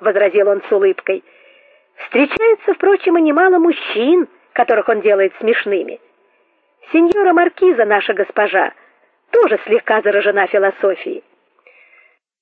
возразил он с улыбкой. Встречается, впрочем, и немало мужчин, которых он делает смешными. Сеньора маркиза, наша госпожа, тоже слегка заражена философией.